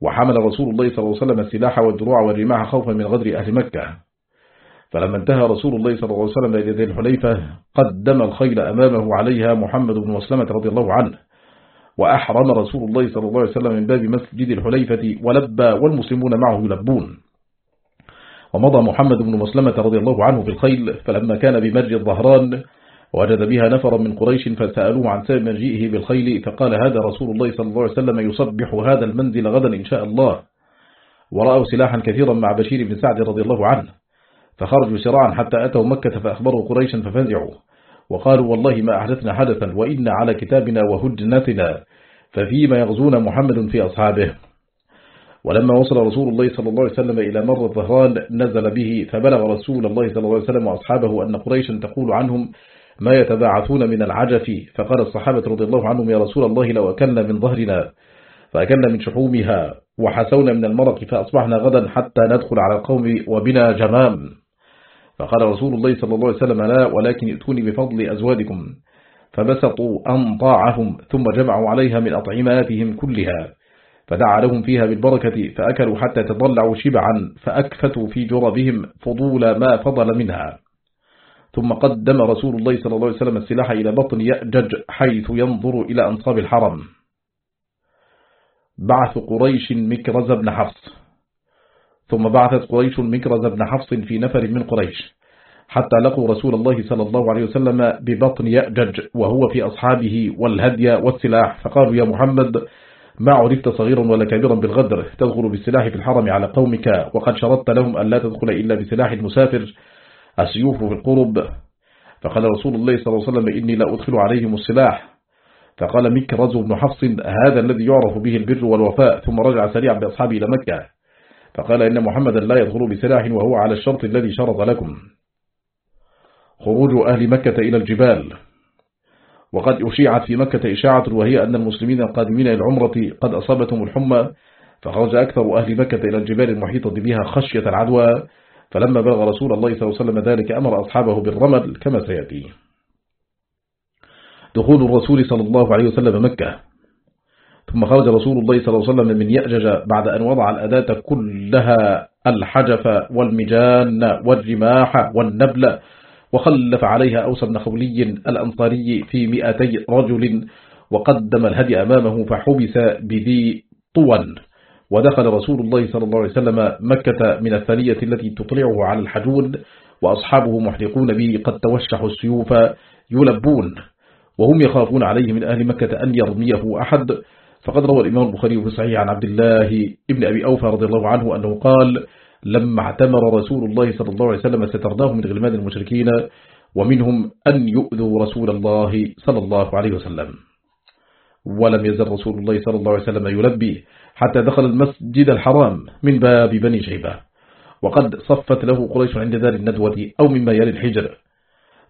وحمل رسول الله صلى الله عليه وسلم السلاح والدروع والرماح خوفا من غدر أهل مكة. فلما انتهى رسول الله صلى الله عليه وسلم إلى ذي الحليفة قدم الخيل أمامه عليها محمد بن مسلمة رضي الله عنه. وأحرم رسول الله صلى الله عليه وسلم من باب مسجد الحليفة ولبى والمسلمون معه يلبون. ومضى محمد بن مسلمة رضي الله عنه في الخيل فلما كان بمرج الظهران وجد بها نفرا من قريش فسألوه عن سبب مجيئه بالخيل فقال هذا رسول الله صلى الله عليه وسلم يصبح هذا المنزل غدا إن شاء الله. ورأوا سلاحا كثيرا مع بشير بن سعد رضي الله عنه فخرجوا سراعا حتى أتوا مكة فأخبروا قريشا ففزعوا. وقالوا والله ما أحدثنا حدثا وإن على كتابنا وهجنتنا ففيما يغزون محمد في أصحابه. ولما وصل رسول الله صلى الله عليه وسلم إلى مر الظهران نزل به فبلغ رسول الله صلى الله عليه وسلم وأصحابه أن قريشا تقول عنهم ما يتباعثون من العجف. فقال الصحابة رضي الله عنهم يا رسول الله لو أكلنا من ظهرنا فأكلنا من شحومها وحسونا من المرق فأصبحنا غدا حتى ندخل على القوم وبنا جمام. فقال رسول الله صلى الله عليه وسلم لا ولكن ائتوني بفضل أزوادكم فبسطوا أنطاعهم ثم جمعوا عليها من أطعماتهم كلها. فدعا لهم فيها بالبركة فأكلوا حتى تضلعوا شبعا فأكفتوا في جربهم فضول ما فضل منها. ثم قدم رسول الله صلى الله عليه وسلم السلاح إلى بطن يأجج حيث ينظر إلى أنصاب الحرم. بعث قريش مكرز بن حفص. ثم بعثت قريش مكرز بن حفص في نفر من قريش حتى لقوا رسول الله صلى الله عليه وسلم ببطن يأجج وهو في أصحابه والهدي والسلاح. فقالوا يا محمد ما عرفت صغيرا ولا كبيرا بالغدر تدخل بالسلاح في الحرم على قومك وقد شرطت لهم أن لا تدخل إلا بسلاح المسافر السيوف في القرب. فقال رسول الله صلى الله عليه وسلم إني لا أدخل عليهم السلاح. فقال مكرز بن حفص هذا الذي يعرف به البر والوفاء. ثم رجع سريعا بأصحابه إلى مكة. فقال إن محمدا لا يدخل بسلاح وهو على الشرط الذي شرط لكم. خروج أهل مكة إلى الجبال. وقد أشيعت في مكة إشاعة وهي أن المسلمين القادمين إلى العمرة قد أصابتهم الحمى فخرج أكثر أهل مكة إلى الجبال المحيطة بها خشية العدوى فلما بلغ رسول الله صلى الله عليه وسلم ذلك أمر أصحابه بالرمل كما سيأتي. دخول الرسول صلى الله عليه وسلم مكة. ثم خرج رسول الله صلى الله عليه وسلم من يأجج بعد أن وضع الأداة كلها الحجف والمجان والرماح والنبل وخلف عليها أوس بن خولي الأنصاري في مئتي رجل وقدم الهدي أمامه فحبس بذي طوى. ودخل رسول الله صلى الله عليه وسلم مكة من الثانية التي تطلعه على الحجون وأصحابه محرقون به قد توشحوا السيوف يلبون وهم يخافون عليه من أهل مكة أن يرميه أحد. فقد روى الإمام البخاري في صحيح عن عبد الله ابن أبي أوفى رضي الله عنه أنه قال لما اعتمر رسول الله صلى الله عليه وسلم سترناه من غلمان المشركين ومنهم أن يؤذوا رسول الله صلى الله عليه وسلم. ولم يزل رسول الله صلى الله عليه وسلم يلبي حتى دخل المسجد الحرام من باب بني شيبة. وقد صفت له قريش عند دار الندوة أو مما يلي الحجر.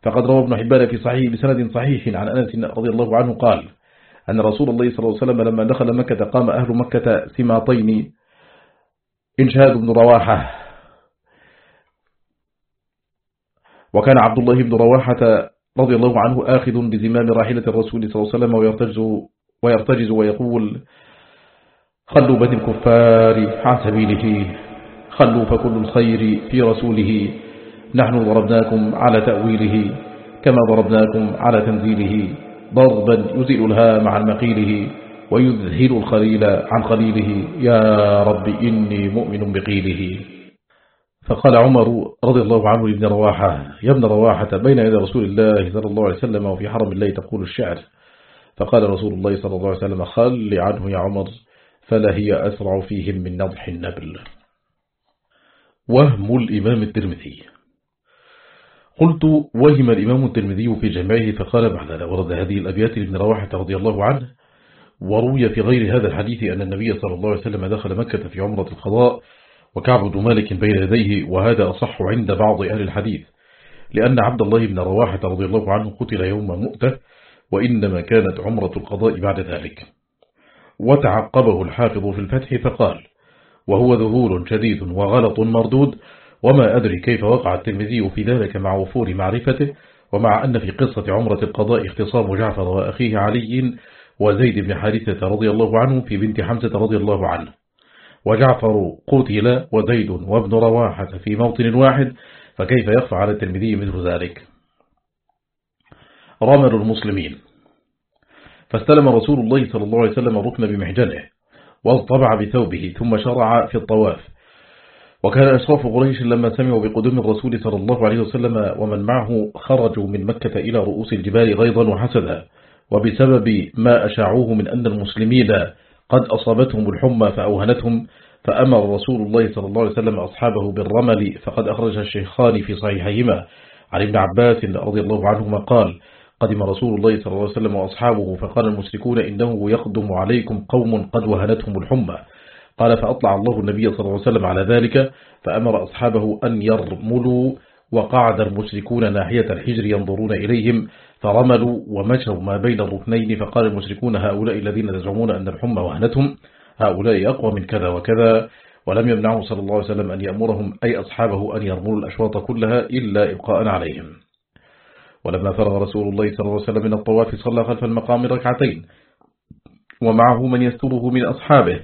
فقد روى ابن حبان في صحيح بسند صحيح عن أنس رضي الله عنه قال أن رسول الله صلى الله عليه وسلم لما دخل مكة قام أهل مكة سماطين. إنشاد بن رواحة. وكان عبد الله بن رواحة رضي الله عنه آخذ بزمام راحلة الرسول صلى الله عليه وسلم ويرتجز, ويرتجز ويقول خلوا بني الكفار عن سبيله. خلوا فكل الخير في رسوله. نحن ضربناكم على تأويله كما ضربناكم على تنزيله. ضربا يزيل الهام عن مقيله ويذهل الخليل عن خليله. يا رب إني مؤمن بقيله. فقال عمر رضي الله عنه لابن رواحة يا ابن رواحة بين يدي رسول الله صلى الله عليه وسلم وفي حرم الله تقول الشعر. فقال رسول الله صلى الله عليه وسلم خل عنه يا عمر فلا هي أسرع فيهم من نضح النبل. وهم الإمام الترمذي. قلت وهم الإمام الترمذي في جمعه فقال بعد أن ورد هذه الأبيات لابن رواحة رضي الله عنه وروي في غير هذا الحديث أن النبي صلى الله عليه وسلم دخل مكة في عمرة القضاء وكعب بن مالك بين يديه وهذا أصح عند بعض أهل الحديث لأن عبد الله بن رواحة رضي الله عنه قتل يوم مؤتة وإنما كانت عمرة القضاء بعد ذلك. وتعقبه الحافظ في الفتح فقال وهو ذهول شديد وغلط مردود وما أدري كيف وقع الترمذي في ذلك مع وفور معرفته ومع أن في قصة عمرة القضاء اختصام جعفر وأخيه علي وزيد بن حارثة رضي الله عنه في بنت حمزة رضي الله عنه. وجعفر قتل وزيد وابن رواحة في موطن واحد فكيف يخفى على الترمذي مثل ذلك؟ رمل المسلمين. فاستلم رسول الله صلى الله عليه وسلم الركن بمحجنه واضطبع بثوبه ثم شرع في الطواف. وكان أشراف قريش لما سمعوا بقدوم الرسول صلى الله عليه وسلم ومن معه خرجوا من مكة إلى رؤوس الجبال غيظا وحسدا. وبسبب ما أشاعوه من أن المسلمين قد أصابتهم الحمى فأوهنتهم فأمر رسول الله صلى الله عليه وسلم أصحابه بالرمل فقد أخرج الشيخان في صحيحهما عن ابن عباس رضي الله عنهما قال قدم رسول الله صلى الله عليه وسلم وأصحابه فقال المشركون إنه يقدم عليكم قوم قد وهنتهم الحمى. قال فأطلع الله النبي صلى الله عليه وسلم على ذلك فأمر أصحابه أن يرملوا وقعد المشركون ناحية الحجر ينظرون إليهم فرملوا ومشوا ما بين الركنين فقال المشركون هؤلاء الذين تزعمون أن الحمى وهنتهم هؤلاء أقوى من كذا وكذا ولم يمنعه صلى الله عليه وسلم أن يأمرهم أي أصحابه أن يرملوا الأشواط كلها إلا إبقاء عليهم. ولما فرغ رسول الله صلى الله عليه وسلم من الطواف صلى خلف المقام ركعتين ومعه من يستره من أصحابه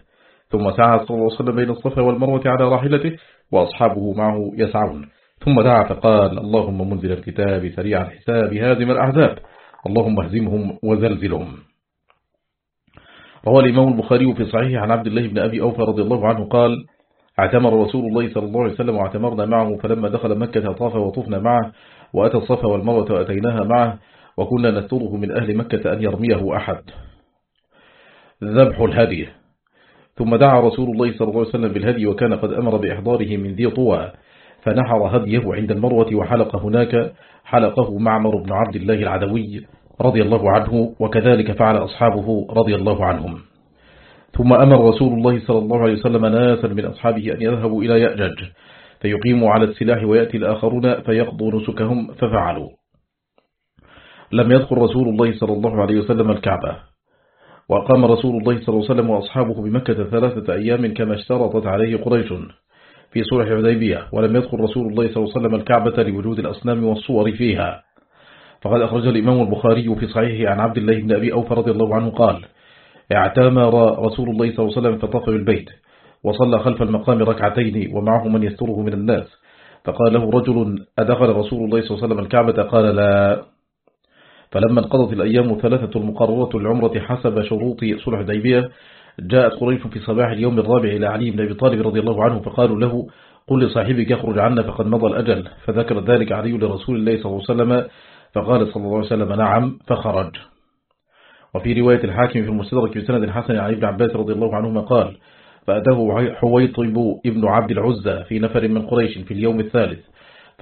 ثم سعى صلى الله عليه وسلم بين الصفا والمروة على راحلته وأصحابه معه يسعون. ثم دعا فقال اللهم منزل الكتاب سريع الحساب هازم الأحزاب. اللهم اهزمهم وزلزلهم. روى الإمام البخاري في صحيح عن عبد الله بن أبي أوفى رضي الله عنه قال اعتمر رسول الله صلى الله عليه وسلم واعتمرنا معه فلما دخل مكة طاف وطفنا معه وأتى الصفا والمروة وأتيناها معه وكنا نستره من أهل مكة أن يرميه أحد. ذبح الهدي. ثم دعا رسول الله صلى الله عليه وسلم بالهدي وكان قد أمر بإحضاره من ذي طوى فنحر هديه عند المروة وحلق هناك حلقه معمر بن عبد الله العدوي رضي الله عنه وكذلك فعل أصحابه رضي الله عنهم. ثم أمر رسول الله صلى الله عليه وسلم ناسا من أصحابه أن يذهبوا إلى يأجج فيقيموا على السلاح ويأتي الآخرون فيقضوا نسكهم ففعلوا. لم يدخل رسول الله صلى الله عليه وسلم الكعبة. وقام رسول الله صلى الله عليه وسلم وأصحابه بمكة ثلاثة أيام كما اشترطت عليه قريش في صلح الحديبية ولم يدخل رسول الله صلى الله عليه وسلم الكعبة لوجود الأصنام والصور فيها. فقد أخرج الإمام البخاري في صحيحه عن عبد الله بن أبي أوفى رضي الله عنه قال اعتمر رسول الله صلى الله عليه وسلم فطاف بالبيت وصلى خلف المقام ركعتين ومعه من يستره من الناس. فقال له رجل أدخل رسول الله صلى الله عليه وسلم الكعبة؟ قال لا. فلما انقضت الأيام الثلاثة المقررة للعمرة حسب شروط صلح الحديبية جاءت قريش في صباح اليوم الرابع إلى علي بن أبي طالب رضي الله عنه فقالوا له قل لصاحبك يخرج عنا فقد مضى الأجل. فذكر ذلك علي لرسول الله صلى الله عليه وسلم فقال صلى الله عليه وسلم نعم فخرج. وفي رواية الحاكم في المستدرك بسند حسن عن ابن عباس رضي الله عنهما قال فأتاه حويطب ابن عبد العزة في نفر من قريش في اليوم الثالث.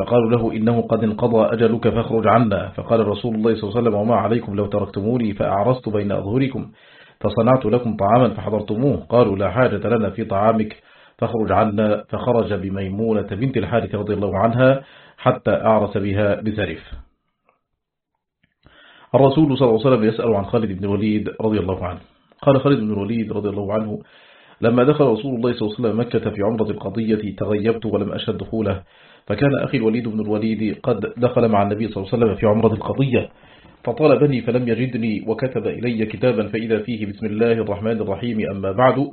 فقالوا له إنه قد انقضى أجلك فاخرج عنا. فقال رسول الله صلى الله عليه وسلم وما عليكم لو تركتموني فأعرست بين أظهركم فصنعت لكم طعاما فحضرتموه. قالوا لا حاجة لنا في طعامك فاخرج عنا. فخرج بميمونة بنت الحارث رضي الله عنها حتى أعرس بها بزرف. الرسول صلى الله عليه وسلم يسأل عن خالد بن الوليد رضي الله عنه. قال خالد بن الوليد رضي الله عنه لما دخل رسول الله صلى الله عليه وسلم مكة في عمرة القضية تغيبت ولم أشهد دخوله. فكان أخي الوليد بن الوليد قد دخل مع النبي صلى الله عليه وسلم في عمرة القضية. فطالبني فلم يجدني وكتب إلي كتابا فإذا فيه بسم الله الرحمن الرحيم. أما بعد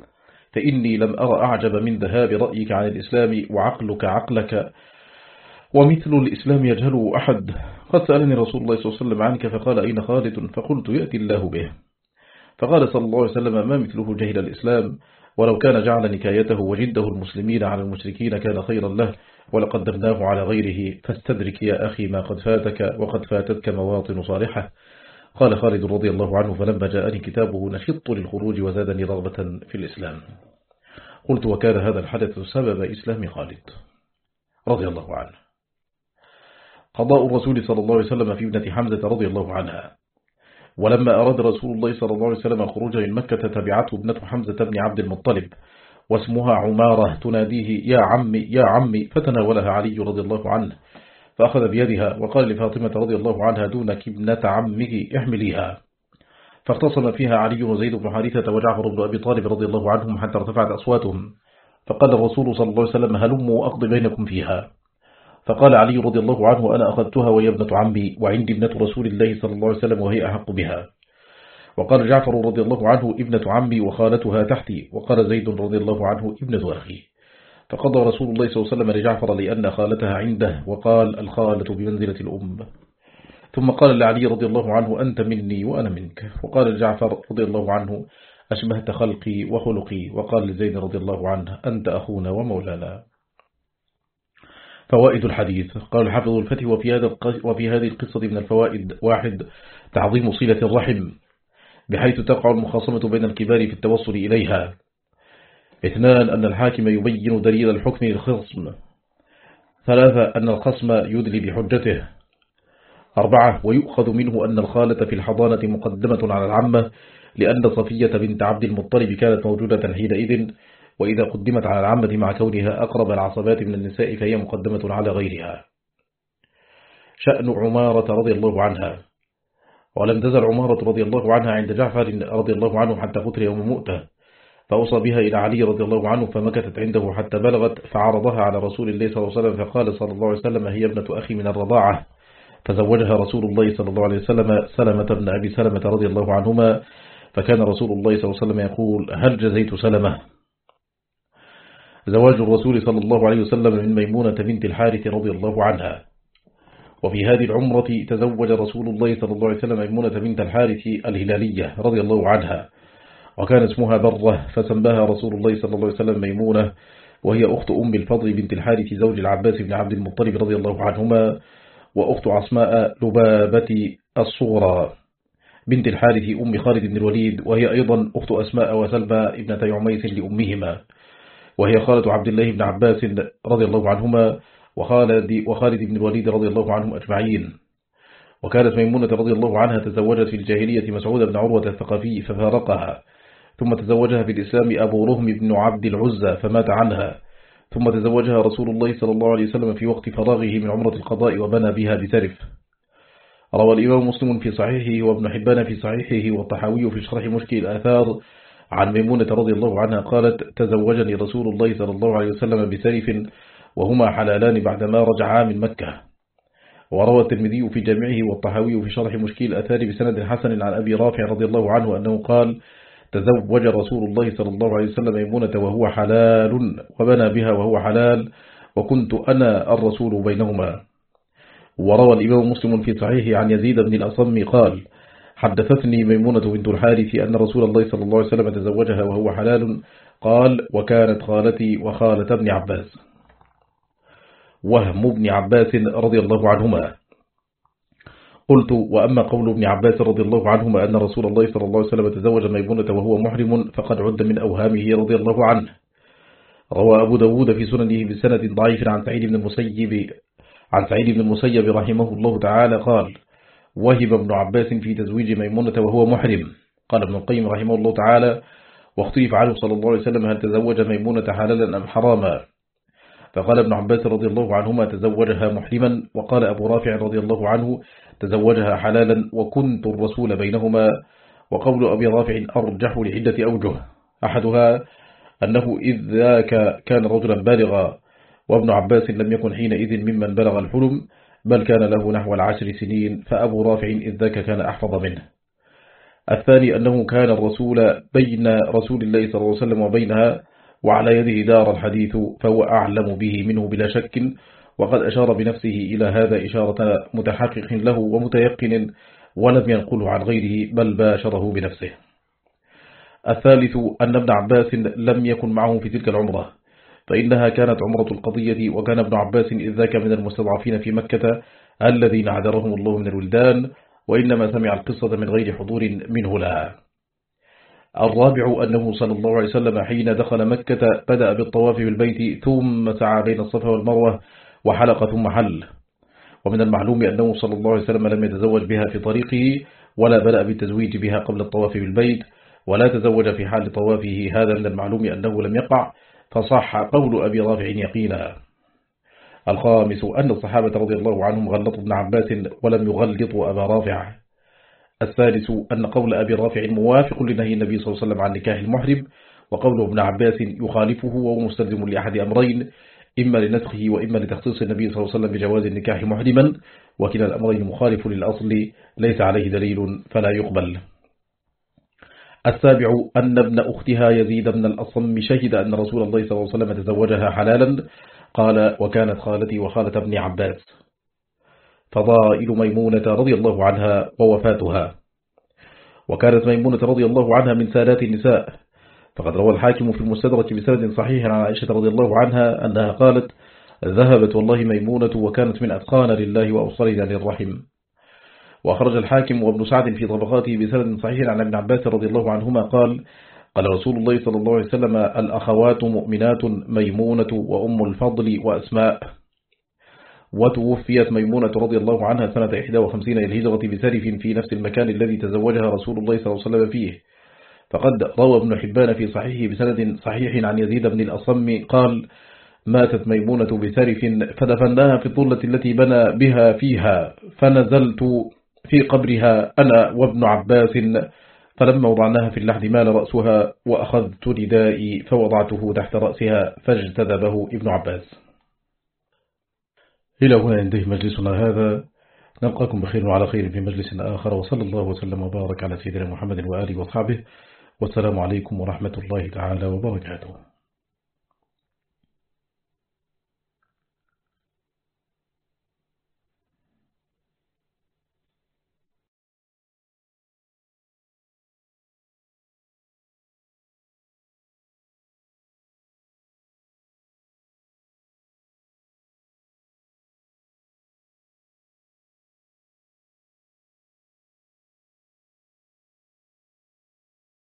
فإني لم أرى أعجب من ذهاب رأيك عن الإسلام وعقلك عقلك ومثل الإسلام يجهله أحد. قد سألني رسول الله صلى الله عليه وسلم عنك فقال أين خالد؟ فقلت يأتي الله به. فقال صلى الله عليه وسلم ما مثله جهل الإسلام؟ ولو كان جعل نكايته وجده المسلمين على المشركين كان خيرا له. ولقدرناه على غيره فاستدرك يا أخي ما قد فاتك وقد فاتتك مواطن صالحة. قال خالد رضي الله عنه فلما جاءني كتابه نشط للخروج وزادني رغبة في الإسلام. قلت وكان هذا الحدث سبب إسلام خالد. رضي الله عنه. قضاء الرسول صلى الله عليه وسلم في ابنة حمزة رضي الله عنها. ولما أراد رسول الله صلى الله عليه وسلم خروج من مكة تبعته ابنة حمزة بن عبد المطلب. واسمها عمارة تناديه يا عمي يا عمي. فتناولها علي رضي الله عنه فأخذ بيدها وقال لفاطمة رضي الله عنها دونك ابنة عمك احمليها. فاختصم فيها علي وزيد بن حارثة وجعفر بن أبي طالب رضي الله عنهم حتى ارتفعت أصواتهم. فقال الرسول صلى الله عليه وسلم هلموا أقضي بينكم فيها. فقال علي رضي الله عنه أنا أخذتها وهي ابنة عمي وعندي ابنة رسول الله صلى الله عليه وسلم وهي أحق بها. وقال جعفر رضي الله عنه ابنة عمي وخالتها تحتي وقال زيد رضي الله عنه ابنة أخي فقضى رسول الله صلى الله عليه وسلم لجعفر لأن خالتها عنده وقال الخالة بمنزلة الأم. ثم قال لعلي رضي الله عنه أنت مني وأنا منك. وقال جعفر رضي الله عنه أشبهت خلقي وخلقي. وقال لزيد رضي الله عنه أنت أخونا ومولانا. فوائد الحديث. قال الحافظ الفتح وفي, هذا وفي هذه القصة من الفوائد واحد تعظيم صلة الرحم. بحيث تقع المخاصمة بين الكبار في التوصل إليها. اثنان أن الحاكم يبين دليل الحكم للخصم. ثلاثة أن الخصم يدلي بحجته. أربعة ويؤخذ منه أن الخالة في الحضانة مقدمة على العمة لأن صفية بنت عبد المطلب كانت موجودة حينئذ وإذا قدمت على العمة مع كونها أقرب العصبات من النساء فهي مقدمة على غيرها. شأن عمارة رضي الله عنها. ولم تزل عمارة رضي الله عنها عند جعفر رضي الله عنه حتى قتل يوم مؤته فأوصى بها إلى علي رضي الله عنه فمكثت عنده حتى بلغت فعرضها على رسول الله صلى الله عليه وسلم فقال صلى الله عليه وسلم هي ابنة أخي من الرضاعة. فزوجها رسول الله صلى الله عليه وسلم سلمة بن أبي سلمة رضي الله عنهما فكان رسول الله صلى الله عليه وسلم يقول هل جزيت سلمة؟ زواج الرسول صلى الله عليه وسلم من ميمونة بنت الحارث رضي الله عنها. وفي هذه العمرة تزوج رسول الله صلى الله عليه وسلم ميمونة بنت الحارث الهلالية رضي الله عنها. وكان اسمها برة فسماها رسول الله صلى الله عليه وسلم ميمونة وهي أخت أم الفضل بنت الحارث زوج العباس بن عبد المطلب رضي الله عنهما وأخت عصماء لبابة الصغرى بنت الحارث أم خالد بن الوليد وهي أيضا أخت أسماء وسلمى ابنة عميس لأمهما وهي خالة عبد الله بن عباس رضي الله عنهما وخالد, وخالد بن الوليد رضي الله عنهم أجمعين. وكانت ميمونة رضي الله عنها تزوجت في الجاهلية مسعود بن عروة الثقفي ففارقها ثم تزوجها في الإسلام أبو رهم بن عبد العزة فمات عنها ثم تزوجها رسول الله صلى الله عليه وسلم في وقت فراغه من عمرة القضاء وبنى بها بسرف. روى الإمام مسلم في صحيحه وابن حبان في صحيحه والطحاوي في شرح مشكل الآثار عن ميمونة رضي الله عنها قالت تزوجني رسول الله صلى الله عليه وسلم بسرف وهما حلالان بعدما رجعا من مكة. وروى الترمذي في جامعه والطحاوي في شرح مشكل الأثار بسند حسن عن أبي رافع رضي الله عنه أنه قال تزوج رسول الله صلى الله عليه وسلم ميمونة وهو حلال وبنى بها وهو حلال وكنت أنا الرسول بينهما. وروى الإمام مسلم في صحيحه عن يزيد بن الأصم قال حدثتني ميمونة بنت الحارث أن رسول الله صلى الله عليه وسلم تزوجها وهو حلال قال وكانت خالتي وخالة ابن عباس. وهم ابن عباس رضي الله عنهما. قلت وأما قول ابن عباس رضي الله عنهما أن رسول الله صلى الله عليه وسلم تزوج ميمونة وهو محرم فقد عد من أوهامه رضي الله عنه. روى أبو داود في سننه بسند ضعيف عن سعيد بن المسيب عن سعيد بن المسيب رحمه الله تعالى قال وهب ابن عباس في تزويج ميمونة وهو محرم. قال ابن القيم رحمه الله تعالى واختلف عنه صلى الله عليه وسلم هل تزوج ميمونة حلالا أم حراما. فقال ابن عباس رضي الله عنهما تزوجها محرما وقال أبو رافع رضي الله عنه تزوجها حلالا وكنت الرسول بينهما. وقول أبي رافع أرجح لعدة أوجه. أحدها أنه إذ ذاك كان رجلا بالغا وابن عباس لم يكن حينئذ ممن بلغ الحلم بل كان له نحو العشر سنين فأبو رافع إذ ذاك كان أحفظ منه. الثاني أنه كان الرسول بين رسول الله صلى الله عليه وسلم وبينها وعلى يده دار الحديث فهو أعلم به منه بلا شك. وقد أشار بنفسه إلى هذا إشارة متحقق له ومتيقن ولم ينقله عن غيره بل باشره بنفسه. الثالث أن ابن عباس لم يكن معه في تلك العمرة فإنها كانت عمرة القضية. وكان ابن عباس إذ ذاك من المستضعفين في مكة الذين عذرهم الله من الولدان وإنما سمع القصة من غير حضور منه لها. الرابع أنه صلى الله عليه وسلم حين دخل مكة بدأ بالطواف بالبيت ثم سعى بين الصفا والمروة وحلق ثم حل. ومن المعلوم أنه صلى الله عليه وسلم لم يتزوج بها في طريقه ولا بدأ بالتزويج بها قبل الطواف بالبيت ولا تزوج في حال طوافه. هذا من المعلوم أنه لم يقع فصح قول أبي رافع يقينا. الخامس أن الصحابة رضي الله عنهم غلطوا ابن عباس ولم يغلطوا أبا رافع. الثالث أن قول أبي رافع موافق لنهي النبي صلى الله عليه وسلم عن نكاح المحرم وقول ابن عباس يخالفه وهو مستلزم لأحد أمرين إما لنسخه وإما لتخصيص النبي صلى الله عليه وسلم بجواز النكاح محرما وكلا الأمرين مخالف للأصل ليس عليه دليل فلا يقبل. السابع أن ابن أختها يزيد بن الأصم شهد أن رسول الله صلى الله عليه وسلم تزوجها حلالا قال وكانت خالتي وخالة ابن عباس. فضائل ميمونة رضي الله عنها ووفاتها. وكانت ميمونة رضي الله عنها من سادات النساء. فقد روى الحاكم في المستدرك بسند صحيح عن عائشة رضي الله عنها أنها قالت ذهبت والله ميمونة وكانت من أتقان لله وأوصلنا للرحم. وأخرج الحاكم وابن سعد في طبقاته بسند صحيح عن ابن عباس رضي الله عنهما قال قال رسول الله صلى الله عليه وسلم الأخوات مؤمنات ميمونة وأم الفضل وأسماء. وتوفيت ميمونة رضي الله عنها سنة 51 الهجرة بسرف في نفس المكان الذي تزوجها رسول الله صلى الله عليه وسلم فيه. فقد روى ابن حبان في صحيحه بسند صحيح عن يزيد بن الأصم قال ماتت ميمونة بسرف فدفناها في الطلة التي بنى بها فيها فنزلت في قبرها أنا وابن عباس فلما وضعناها في اللحد مال رأسها وأخذت ردائي فوضعته تحت رأسها فاجتذبه ابن عباس. إلى هنا ينتهي مجلسنا هذا؟ نلقاكم بخير وعلى خير في مجلس آخر وصلى الله وسلم وبارك على سيدنا محمد وآله وصحبه والسلام عليكم ورحمة الله تعالى وبركاته.